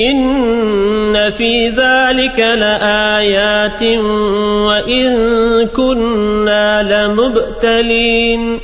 إن في ذلك لآيات وإن كنا لمبتلين